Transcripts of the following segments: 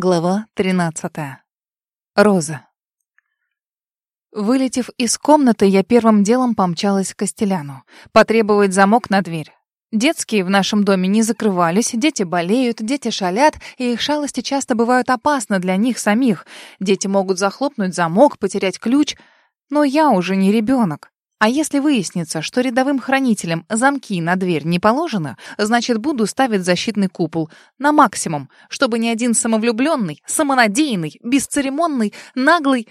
Глава 13. Роза. Вылетев из комнаты, я первым делом помчалась к Костеляну. Потребовать замок на дверь. Детские в нашем доме не закрывались, дети болеют, дети шалят, и их шалости часто бывают опасны для них самих. Дети могут захлопнуть замок, потерять ключ. Но я уже не ребенок. А если выяснится, что рядовым хранителям замки на дверь не положено, значит, буду ставить защитный купол на максимум, чтобы ни один самовлюбленный, самонадеянный, бесцеремонный, наглый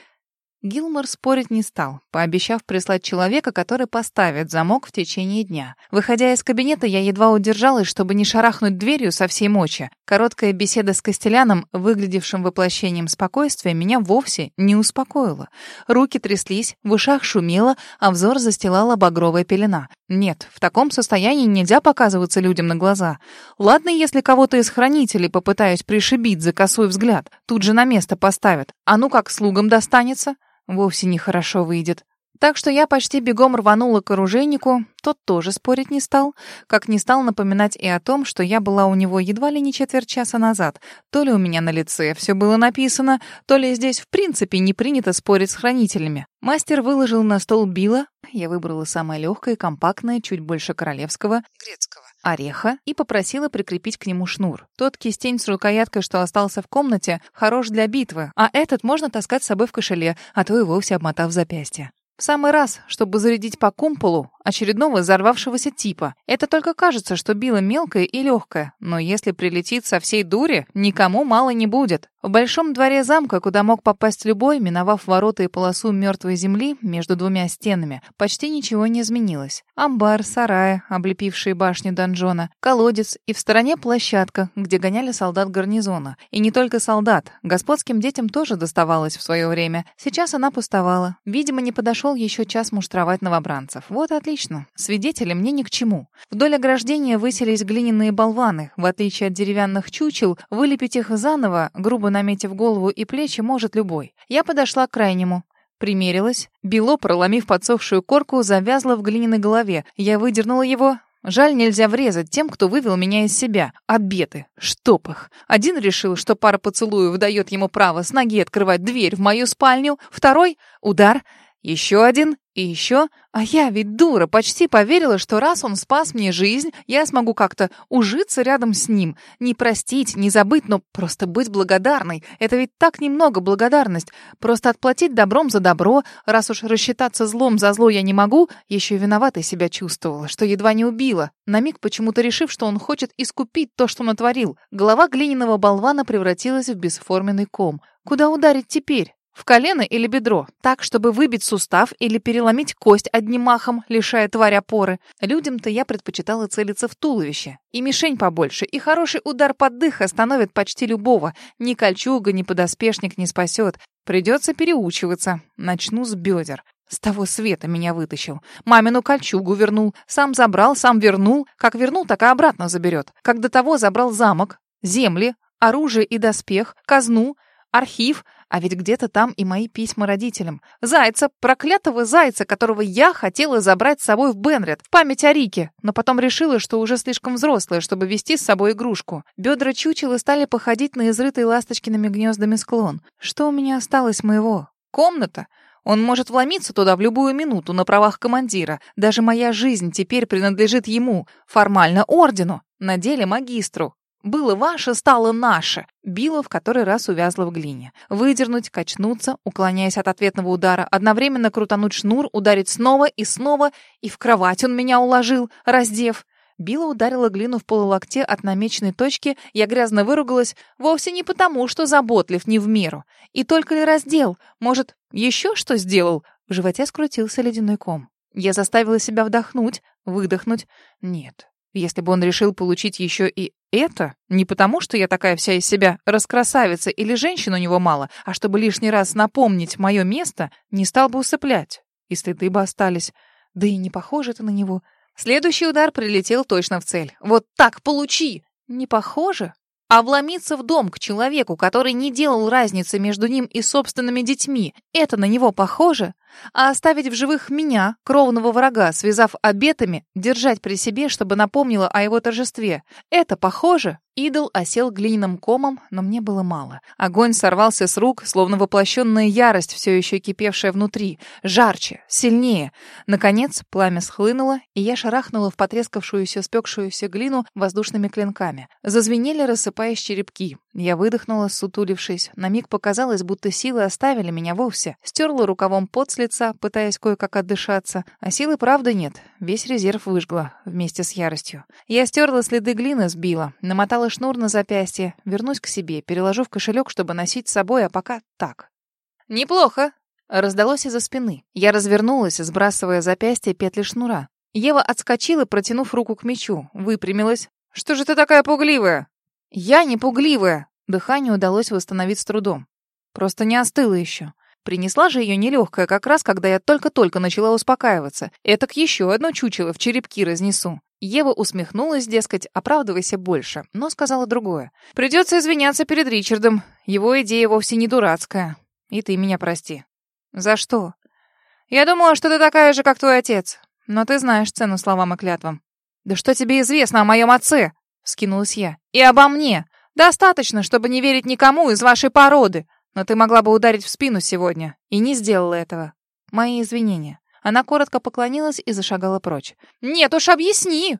Гилмор спорить не стал, пообещав прислать человека, который поставит замок в течение дня. Выходя из кабинета, я едва удержалась, чтобы не шарахнуть дверью со всей мочи. Короткая беседа с Костеляном, выглядевшим воплощением спокойствия, меня вовсе не успокоила. Руки тряслись, в ушах шумело, а взор застилала багровая пелена. Нет, в таком состоянии нельзя показываться людям на глаза. Ладно, если кого-то из хранителей попытаюсь пришибить за косой взгляд, тут же на место поставят. А ну как слугам достанется? Вовсе нехорошо выйдет. Так что я почти бегом рванула к оружейнику, тот тоже спорить не стал, как не стал напоминать и о том, что я была у него едва ли не четверть часа назад. То ли у меня на лице все было написано, то ли здесь в принципе не принято спорить с хранителями. Мастер выложил на стол била, я выбрала самое легкое, компактное, чуть больше королевского, грецкого ореха и попросила прикрепить к нему шнур. Тот кистень с рукояткой, что остался в комнате, хорош для битвы, а этот можно таскать с собой в кошеле, а то и вовсе обмотав запястье. В самый раз, чтобы зарядить по кумполу очередного взорвавшегося типа. Это только кажется, что било мелкое и легкое, но если прилетит со всей дури, никому мало не будет. В большом дворе замка, куда мог попасть любой, миновав ворота и полосу мертвой земли между двумя стенами, почти ничего не изменилось. Амбар, сарай, облепившие башню донжона, колодец и в стороне площадка, где гоняли солдат гарнизона. И не только солдат, господским детям тоже доставалось в свое время. Сейчас она пустовала. Видимо, не подошел еще час муштровать новобранцев. Вот отлично. Свидетели мне ни к чему. Вдоль ограждения высились глиняные болваны. В отличие от деревянных чучел, вылепить их заново, грубо наметив голову и плечи, может любой. Я подошла к крайнему. Примерилась. Бело, проломив подсохшую корку, завязло в глиняной голове. Я выдернула его. Жаль, нельзя врезать тем, кто вывел меня из себя. Обеты. Штоп их. Один решил, что пара поцелуев дает ему право с ноги открывать дверь в мою спальню. Второй — удар. Еще один. И еще, а я ведь дура, почти поверила, что раз он спас мне жизнь, я смогу как-то ужиться рядом с ним. Не простить, не забыть, но просто быть благодарной. Это ведь так немного благодарность. Просто отплатить добром за добро. Раз уж рассчитаться злом за зло я не могу, еще и виноватой себя чувствовала, что едва не убила. На миг почему-то решив, что он хочет искупить то, что натворил. Голова глиняного болвана превратилась в бесформенный ком. Куда ударить теперь? В колено или бедро, так, чтобы выбить сустав или переломить кость одним махом, лишая тварь опоры. Людям-то я предпочитала целиться в туловище. И мишень побольше, и хороший удар под дых остановит почти любого. Ни кольчуга, ни подоспешник не спасет. Придется переучиваться. Начну с бедер. С того света меня вытащил. Мамину кольчугу вернул. Сам забрал, сам вернул. Как вернул, так и обратно заберет. Как до того забрал замок, земли, оружие и доспех, казну, архив — а ведь где-то там и мои письма родителям. Зайца, проклятого зайца, которого я хотела забрать с собой в Бенред, в память о Рике, но потом решила, что уже слишком взрослая, чтобы вести с собой игрушку. Бедра чучела стали походить на изрытый ласточкиными гнездами склон. Что у меня осталось моего? Комната? Он может вломиться туда в любую минуту на правах командира. Даже моя жизнь теперь принадлежит ему, формально ордену, на деле магистру. Было ваше, стало наше. Била в который раз увязла в глине. Выдернуть, качнуться, уклоняясь от ответного удара, одновременно крутануть шнур, ударить снова и снова, и в кровать он меня уложил, раздев. Била ударила глину в полулокте от намеченной точки, я грязно выругалась, вовсе не потому, что заботлив не в меру. И только ли раздел? Может, еще что сделал? В животе скрутился ледяной ком. Я заставила себя вдохнуть, выдохнуть. Нет, если бы он решил получить еще и это, не потому, что я такая вся из себя раскрасавица или женщин у него мало, а чтобы лишний раз напомнить мое место, не стал бы усыплять. И стыды бы остались. Да и не похоже это на него. Следующий удар прилетел точно в цель. Вот так получи! Не похоже? А вломиться в дом к человеку, который не делал разницы между ним и собственными детьми, это на него похоже? А оставить в живых меня, кровного врага, связав обетами, держать при себе, чтобы напомнило о его торжестве. Это похоже? Идол осел глиняным комом, но мне было мало. Огонь сорвался с рук, словно воплощенная ярость, все еще кипевшая внутри. Жарче, сильнее. Наконец, пламя схлынуло, и я шарахнула в потрескавшуюся, спекшуюся глину воздушными клинками. Зазвенели, рассыпаясь черепки. Я выдохнула, сутулившись. На миг показалось, будто силы оставили меня вовсе. Стерла рукавом пот лица, пытаясь кое-как отдышаться. А силы, правда, нет. Весь резерв выжгла, вместе с яростью. Я стерла следы глины, сбила, намотала шнур на запястье, вернусь к себе, переложу в кошелек, чтобы носить с собой, а пока так. «Неплохо!» — раздалось из-за спины. Я развернулась, сбрасывая запястье петли шнура. Ева отскочила, протянув руку к мечу, выпрямилась. «Что же ты такая пугливая?» «Я не пугливая!» Дыхание удалось восстановить с трудом. Просто не остыло еще. Принесла же ее нелегкая, как раз когда я только-только начала успокаиваться. Это к еще одно чучело в черепки разнесу. Ева усмехнулась, дескать, оправдывайся больше, но сказала другое. «Придется извиняться перед Ричардом. Его идея вовсе не дурацкая. И ты меня прости». «За что?» «Я думала, что ты такая же, как твой отец. Но ты знаешь цену словам и клятвам». «Да что тебе известно о моем отце?» — скинулась я. «И обо мне. Достаточно, чтобы не верить никому из вашей породы. Но ты могла бы ударить в спину сегодня. И не сделала этого. Мои извинения». Она коротко поклонилась и зашагала прочь. «Нет уж, объясни!»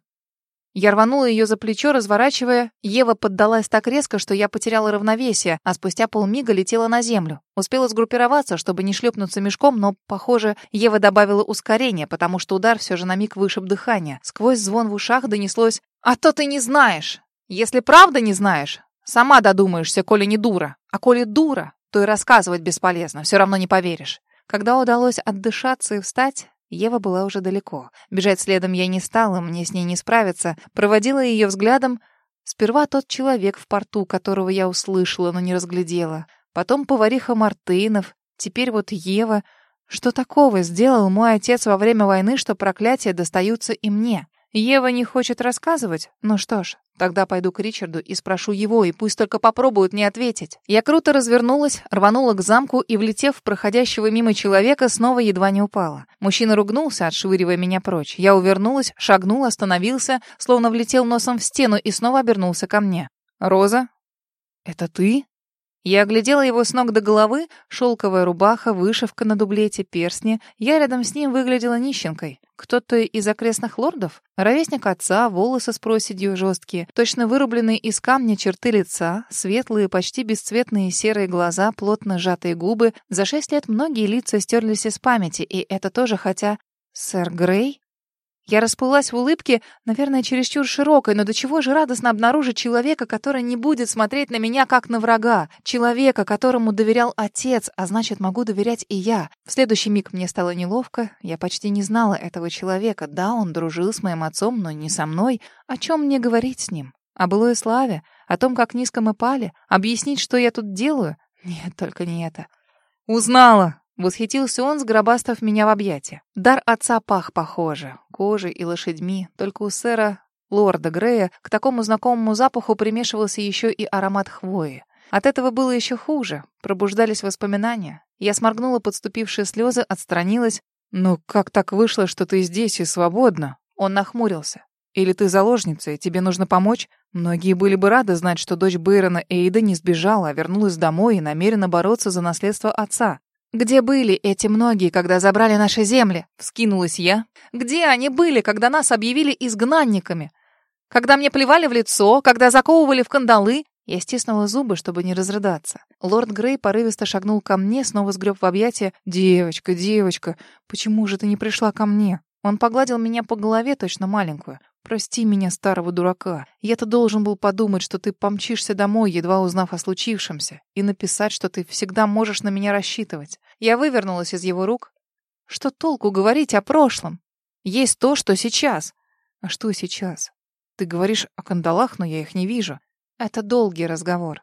Я рванула ее за плечо, разворачивая. Ева поддалась так резко, что я потеряла равновесие, а спустя полмига летела на землю. Успела сгруппироваться, чтобы не шлепнуться мешком, но, похоже, Ева добавила ускорение, потому что удар все же на миг вышиб дыхание. Сквозь звон в ушах донеслось «А то ты не знаешь! Если правда не знаешь, сама додумаешься, коли не дура. А коли дура, то и рассказывать бесполезно, все равно не поверишь». Когда удалось отдышаться и встать, Ева была уже далеко. Бежать следом я не стала, мне с ней не справиться. Проводила ее взглядом. Сперва тот человек в порту, которого я услышала, но не разглядела. Потом повариха Мартынов. Теперь вот Ева. Что такого сделал мой отец во время войны, что проклятия достаются и мне? Ева не хочет рассказывать? Ну что ж, тогда пойду к Ричарду и спрошу его, и пусть только попробует мне ответить. Я круто развернулась, рванула к замку и, влетев в проходящего мимо человека, снова едва не упала. Мужчина ругнулся, отшвыривая меня прочь. Я увернулась, шагнул, остановился, словно влетел носом в стену и снова обернулся ко мне. «Роза? Это ты?» Я оглядела его с ног до головы, шелковая рубаха, вышивка на дублете, перстни. Я рядом с ним выглядела нищенкой. Кто-то из окрестных лордов? Ровесник отца, волосы с проседью жесткие, точно вырубленные из камня черты лица, светлые, почти бесцветные серые глаза, плотно сжатые губы. За шесть лет многие лица стерлись из памяти, и это тоже, хотя... Сэр Грей? Я расплылась в улыбке, наверное, чересчур широкой, но до чего же радостно обнаружить человека, который не будет смотреть на меня как на врага, человека, которому доверял отец, а значит, могу доверять и я. В следующий миг мне стало неловко, я почти не знала этого человека. Да, он дружил с моим отцом, но не со мной. О чем мне говорить с ним? О былой славе? О том, как низко мы пали? Объяснить, что я тут делаю? Нет, только не это. «Узнала!» Восхитился он, сгробастав меня в объятия. Дар отца пах похоже, кожей и лошадьми, только у сэра лорда Грея к такому знакомому запаху примешивался еще и аромат хвои. От этого было еще хуже, пробуждались воспоминания. Я сморгнула подступившие слезы, отстранилась. «Ну, как так вышло, что ты здесь и свободна?» Он нахмурился. «Или ты заложница, и тебе нужно помочь?» Многие были бы рады знать, что дочь Бейрона Эйда не сбежала, а вернулась домой и намерена бороться за наследство отца. «Где были эти многие, когда забрали наши земли?» — вскинулась я. «Где они были, когда нас объявили изгнанниками? Когда мне плевали в лицо, когда заковывали в кандалы?» Я стиснула зубы, чтобы не разрыдаться. Лорд Грей порывисто шагнул ко мне, снова сгреб в объятия. «Девочка, девочка, почему же ты не пришла ко мне?» Он погладил меня по голове, точно маленькую. «Прости меня, старого дурака. Я-то должен был подумать, что ты помчишься домой, едва узнав о случившемся, и написать, что ты всегда можешь на меня рассчитывать». Я вывернулась из его рук. «Что толку говорить о прошлом? Есть то, что сейчас». «А что сейчас? Ты говоришь о кандалах, но я их не вижу. Это долгий разговор».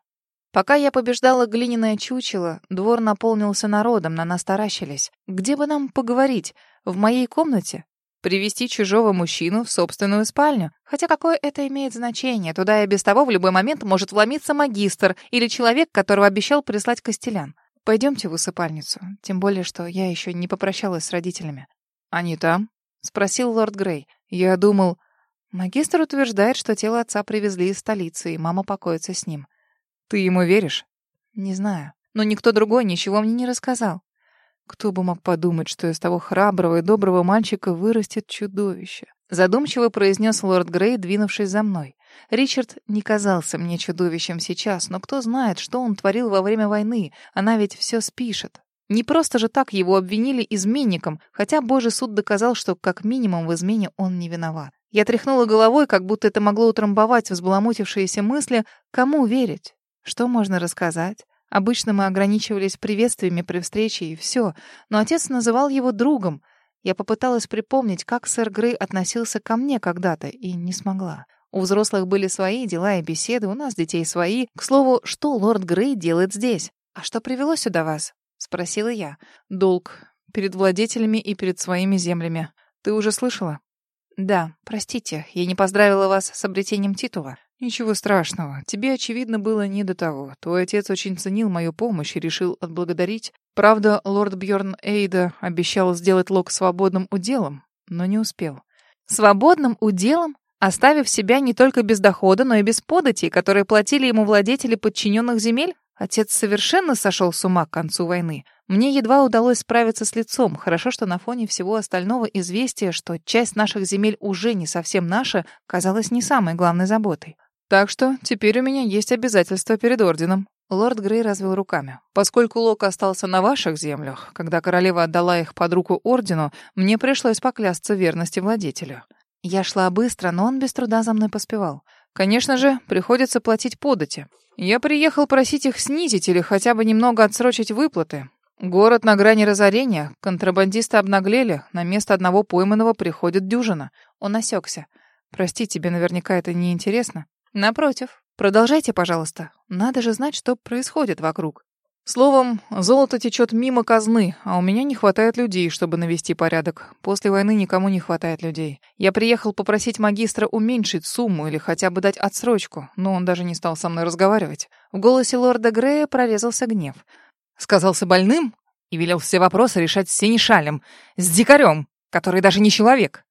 Пока я побеждала глиняное чучело, двор наполнился народом, на нас таращились. Где бы нам поговорить? В моей комнате? Привести чужого мужчину в собственную спальню. Хотя какое это имеет значение? Туда и без того в любой момент может вломиться магистр или человек, которого обещал прислать Костелян. Пойдемте в усыпальницу, тем более, что я еще не попрощалась с родителями. Они там? Спросил лорд Грей. Я думал... Магистр утверждает, что тело отца привезли из столицы, и мама покоится с ним. Ты ему веришь? Не знаю. Но никто другой ничего мне не рассказал. Кто бы мог подумать, что из того храброго и доброго мальчика вырастет чудовище? Задумчиво произнес лорд Грей, двинувшись за мной. Ричард не казался мне чудовищем сейчас, но кто знает, что он творил во время войны. Она ведь все спишет. Не просто же так его обвинили изменником, хотя Божий суд доказал, что как минимум в измене он не виноват. Я тряхнула головой, как будто это могло утрамбовать взбаламутившиеся мысли. Кому верить? Что можно рассказать? Обычно мы ограничивались приветствиями при встрече и все, но отец называл его другом. Я попыталась припомнить, как сэр Грей относился ко мне когда-то, и не смогла. У взрослых были свои дела и беседы, у нас детей свои. К слову, что лорд Грей делает здесь? А что привело сюда вас? спросила я. Долг перед владетелями и перед своими землями. Ты уже слышала? Да, простите, я не поздравила вас с обретением титула. Ничего страшного. Тебе, очевидно, было не до того. Твой отец очень ценил мою помощь и решил отблагодарить. Правда, лорд Бьорн Эйда обещал сделать Лок свободным уделом, но не успел. Свободным уделом? Оставив себя не только без дохода, но и без податей, которые платили ему владетели подчиненных земель? Отец совершенно сошел с ума к концу войны. Мне едва удалось справиться с лицом. Хорошо, что на фоне всего остального известие, что часть наших земель уже не совсем наша, казалось не самой главной заботой. Так что теперь у меня есть обязательства перед орденом. Лорд Грей развел руками. Поскольку Лок остался на ваших землях, когда королева отдала их под руку ордену, мне пришлось поклясться верности владетелю. Я шла быстро, но он без труда за мной поспевал. Конечно же, приходится платить подати. Я приехал просить их снизить или хотя бы немного отсрочить выплаты. Город на грани разорения, контрабандисты обнаглели, на место одного пойманного приходит дюжина. Он осекся. Прости, тебе наверняка это не интересно. Напротив, продолжайте, пожалуйста. Надо же знать, что происходит вокруг. Словом, золото течет мимо казны, а у меня не хватает людей, чтобы навести порядок. После войны никому не хватает людей. Я приехал попросить магистра уменьшить сумму или хотя бы дать отсрочку, но он даже не стал со мной разговаривать. В голосе лорда Грея прорезался гнев. Сказался больным и велел все вопросы решать с синешалем, с дикарем, который даже не человек.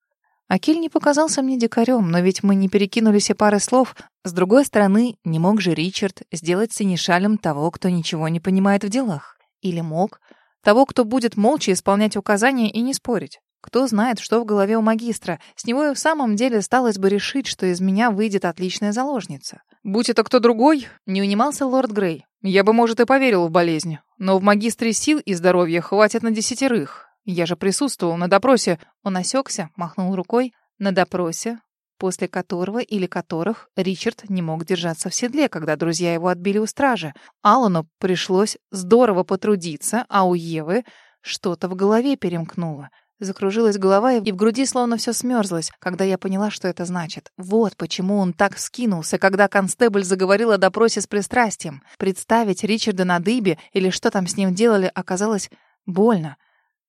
Акиль не показался мне дикарем, но ведь мы не перекинулись и пары слов. С другой стороны, не мог же Ричард сделать синешалем того, кто ничего не понимает в делах. Или мог? Того, кто будет молча исполнять указания и не спорить. Кто знает, что в голове у магистра. С него и в самом деле сталось бы решить, что из меня выйдет отличная заложница. Будь это кто другой, не унимался лорд Грей. Я бы, может, и поверил в болезнь. Но в магистре сил и здоровья хватит на десятерых. Я же присутствовал на допросе. Он осекся, махнул рукой. На допросе, после которого или которых Ричард не мог держаться в седле, когда друзья его отбили у стражи. Аллану пришлось здорово потрудиться, а у Евы что-то в голове перемкнуло. Закружилась голова, и в груди словно все смерзлось, когда я поняла, что это значит. Вот почему он так вскинулся, когда констебль заговорил о допросе с пристрастием. Представить Ричарда на дыбе или что там с ним делали оказалось больно.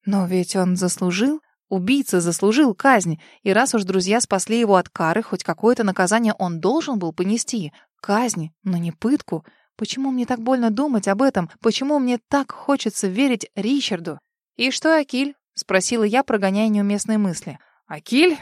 Но ведь он заслужил, убийца заслужил казнь, и раз уж друзья спасли его от кары, хоть какое-то наказание он должен был понести. Казнь, но не пытку. Почему мне так больно думать об этом? Почему мне так хочется верить Ричарду? «И что, Акиль?» — спросила я, прогоняя неуместные мысли. «Акиль?»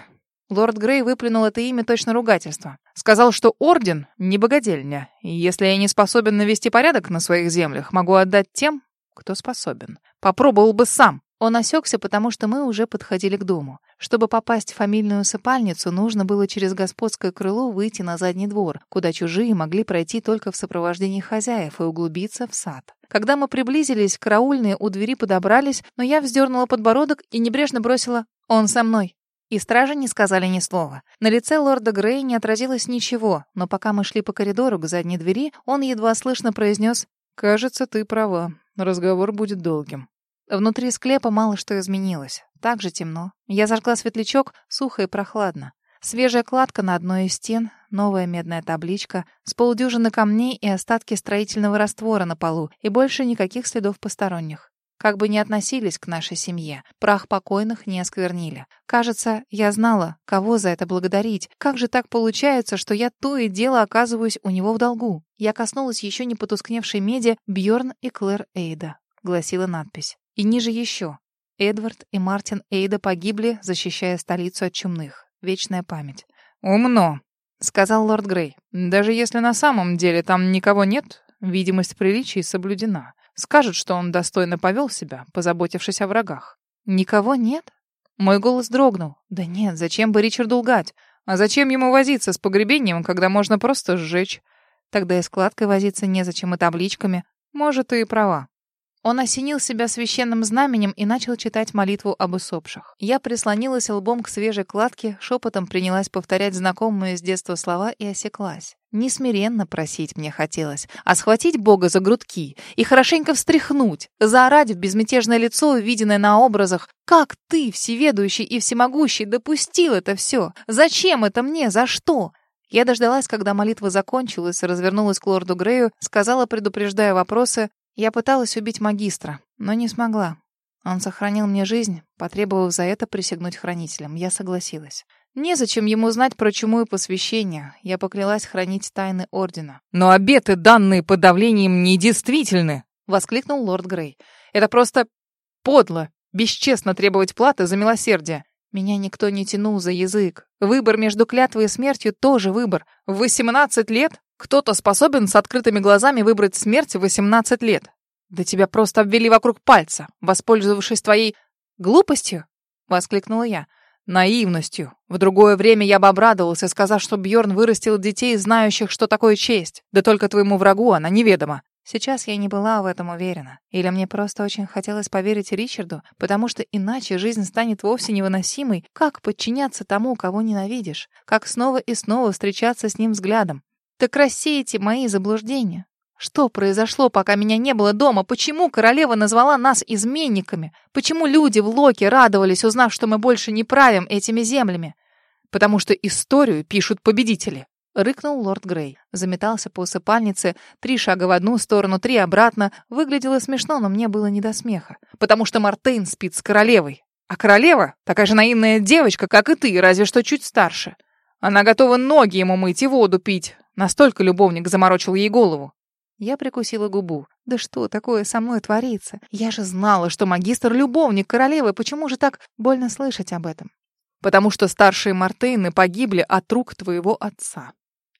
Лорд Грей выплюнул это имя точно ругательство. Сказал, что орден — не богадельня, и если я не способен навести порядок на своих землях, могу отдать тем, кто способен. Попробовал бы сам. Он осекся, потому что мы уже подходили к дому. Чтобы попасть в фамильную усыпальницу, нужно было через господское крыло выйти на задний двор, куда чужие могли пройти только в сопровождении хозяев и углубиться в сад. Когда мы приблизились, караульные у двери подобрались, но я вздернула подбородок и небрежно бросила «Он со мной». И стражи не сказали ни слова. На лице лорда Грея не отразилось ничего, но пока мы шли по коридору к задней двери, он едва слышно произнес «Кажется, ты права. Разговор будет долгим». Внутри склепа мало что изменилось. Так же темно. Я зажгла светлячок, сухо и прохладно. Свежая кладка на одной из стен, новая медная табличка, с полдюжины камней и остатки строительного раствора на полу, и больше никаких следов посторонних. Как бы ни относились к нашей семье, прах покойных не осквернили. Кажется, я знала, кого за это благодарить. Как же так получается, что я то и дело оказываюсь у него в долгу? Я коснулась еще не потускневшей меди Бьорн и Клэр Эйда. — гласила надпись. И ниже еще. Эдвард и Мартин Эйда погибли, защищая столицу от чумных. Вечная память. «Умно», — сказал лорд Грей. «Даже если на самом деле там никого нет, видимость приличий соблюдена. Скажут, что он достойно повел себя, позаботившись о врагах». «Никого нет?» Мой голос дрогнул. «Да нет, зачем бы Ричарду лгать? А зачем ему возиться с погребением, когда можно просто сжечь? Тогда и складкой возиться незачем, и табличками. Может, ты и права. Он осенил себя священным знаменем и начал читать молитву об усопших. Я прислонилась лбом к свежей кладке, шепотом принялась повторять знакомые с детства слова и осеклась. Не смиренно просить мне хотелось, а схватить Бога за грудки и хорошенько встряхнуть, заорать в безмятежное лицо, увиденное на образах. «Как ты, всеведущий и всемогущий, допустил это все? Зачем это мне? За что?» Я дождалась, когда молитва закончилась, развернулась к лорду Грею, сказала, предупреждая вопросы, я пыталась убить магистра, но не смогла. Он сохранил мне жизнь, потребовав за это присягнуть хранителям. Я согласилась. Незачем ему знать про чуму и посвящение. Я поклялась хранить тайны Ордена. «Но обеты, данные подавлением, недействительны!» — воскликнул лорд Грей. «Это просто подло, бесчестно требовать платы за милосердие. Меня никто не тянул за язык. Выбор между клятвой и смертью тоже выбор. В 18 лет кто-то способен с открытыми глазами выбрать смерть в 18 лет. Да тебя просто обвели вокруг пальца, воспользовавшись твоей глупостью, воскликнула я. Наивностью. В другое время я бы обрадовался, сказав, что Бьорн вырастил детей, знающих, что такое честь. Да только твоему врагу она неведома. Сейчас я не была в этом уверена. Или мне просто очень хотелось поверить Ричарду, потому что иначе жизнь станет вовсе невыносимой. Как подчиняться тому, кого ненавидишь? Как снова и снова встречаться с ним взглядом? Так рассеете мои заблуждения. Что произошло, пока меня не было дома? Почему королева назвала нас изменниками? Почему люди в Локе радовались, узнав, что мы больше не правим этими землями? Потому что историю пишут победители. — рыкнул лорд Грей. Заметался по усыпальнице, три шага в одну сторону, три обратно. Выглядело смешно, но мне было не до смеха. «Потому что Мартейн спит с королевой. А королева — такая же наивная девочка, как и ты, разве что чуть старше. Она готова ноги ему мыть и воду пить. Настолько любовник заморочил ей голову». Я прикусила губу. «Да что такое со мной творится? Я же знала, что магистр — любовник королевы. Почему же так больно слышать об этом?» «Потому что старшие Мартейны погибли от рук твоего отца»,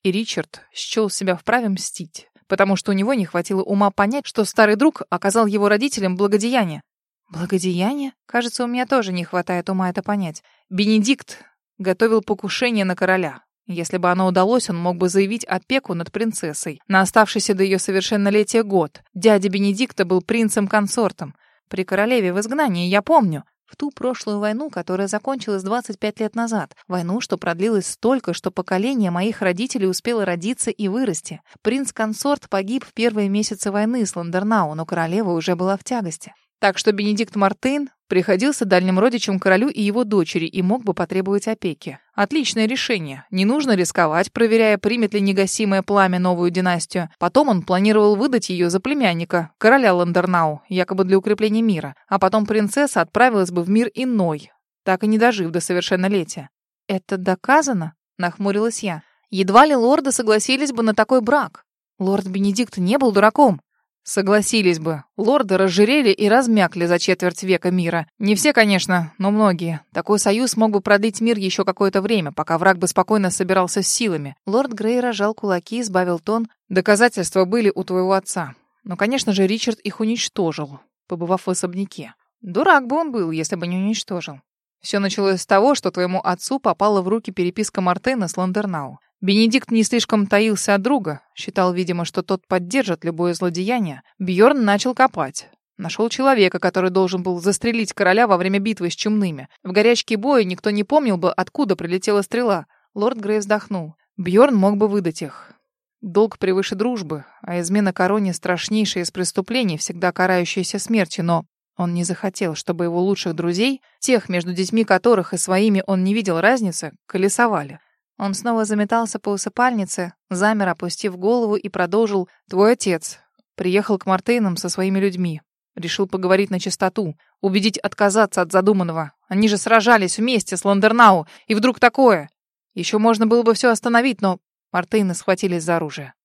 и Ричард счел себя вправе мстить, потому что у него не хватило ума понять, что старый друг оказал его родителям благодеяние. Благодеяние? Кажется, у меня тоже не хватает ума это понять. Бенедикт готовил покушение на короля. Если бы оно удалось, он мог бы заявить опеку над принцессой на оставшийся до ее совершеннолетия год. Дядя Бенедикта был принцем-консортом. При королеве в изгнании, я помню в ту прошлую войну, которая закончилась 25 лет назад. Войну, что продлилась столько, что поколение моих родителей успело родиться и вырасти. Принц-консорт погиб в первые месяцы войны с Ландернау, но королева уже была в тягости. Так что Бенедикт Мартын приходился дальним родичем королю и его дочери и мог бы потребовать опеки. Отличное решение. Не нужно рисковать, проверяя, примет ли негасимое пламя новую династию. Потом он планировал выдать ее за племянника, короля Ландернау, якобы для укрепления мира. А потом принцесса отправилась бы в мир иной, так и не дожив до совершеннолетия. «Это доказано?» — нахмурилась я. «Едва ли лорды согласились бы на такой брак. Лорд Бенедикт не был дураком. Согласились бы. Лорды разжирели и размякли за четверть века мира. Не все, конечно, но многие. Такой союз мог бы продлить мир еще какое-то время, пока враг бы спокойно собирался с силами. Лорд Грей рожал кулаки, и сбавил тон. Доказательства были у твоего отца. Но, конечно же, Ричард их уничтожил, побывав в особняке. Дурак бы он был, если бы не уничтожил. Все началось с того, что твоему отцу попала в руки переписка Мартена с Ландернау. Бенедикт не слишком таился от друга, считал, видимо, что тот поддержит любое злодеяние. Бьорн начал копать. Нашел человека, который должен был застрелить короля во время битвы с чумными. В горячке боя никто не помнил бы, откуда прилетела стрела. Лорд Грей вздохнул. Бьорн мог бы выдать их. Долг превыше дружбы, а измена короне страшнейшее из преступлений, всегда карающееся смертью, но он не захотел, чтобы его лучших друзей, тех, между детьми которых и своими он не видел разницы, колесовали. Он снова заметался по усыпальнице, замер, опустив голову, и продолжил. «Твой отец приехал к Мартейнам со своими людьми. Решил поговорить на чистоту, убедить отказаться от задуманного. Они же сражались вместе с Ландернау, и вдруг такое. Еще можно было бы все остановить, но Мартейны схватились за оружие.